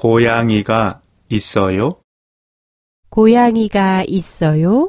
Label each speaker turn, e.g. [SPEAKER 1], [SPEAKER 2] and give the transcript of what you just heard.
[SPEAKER 1] 고양이가 있어요?
[SPEAKER 2] 고양이가 있어요?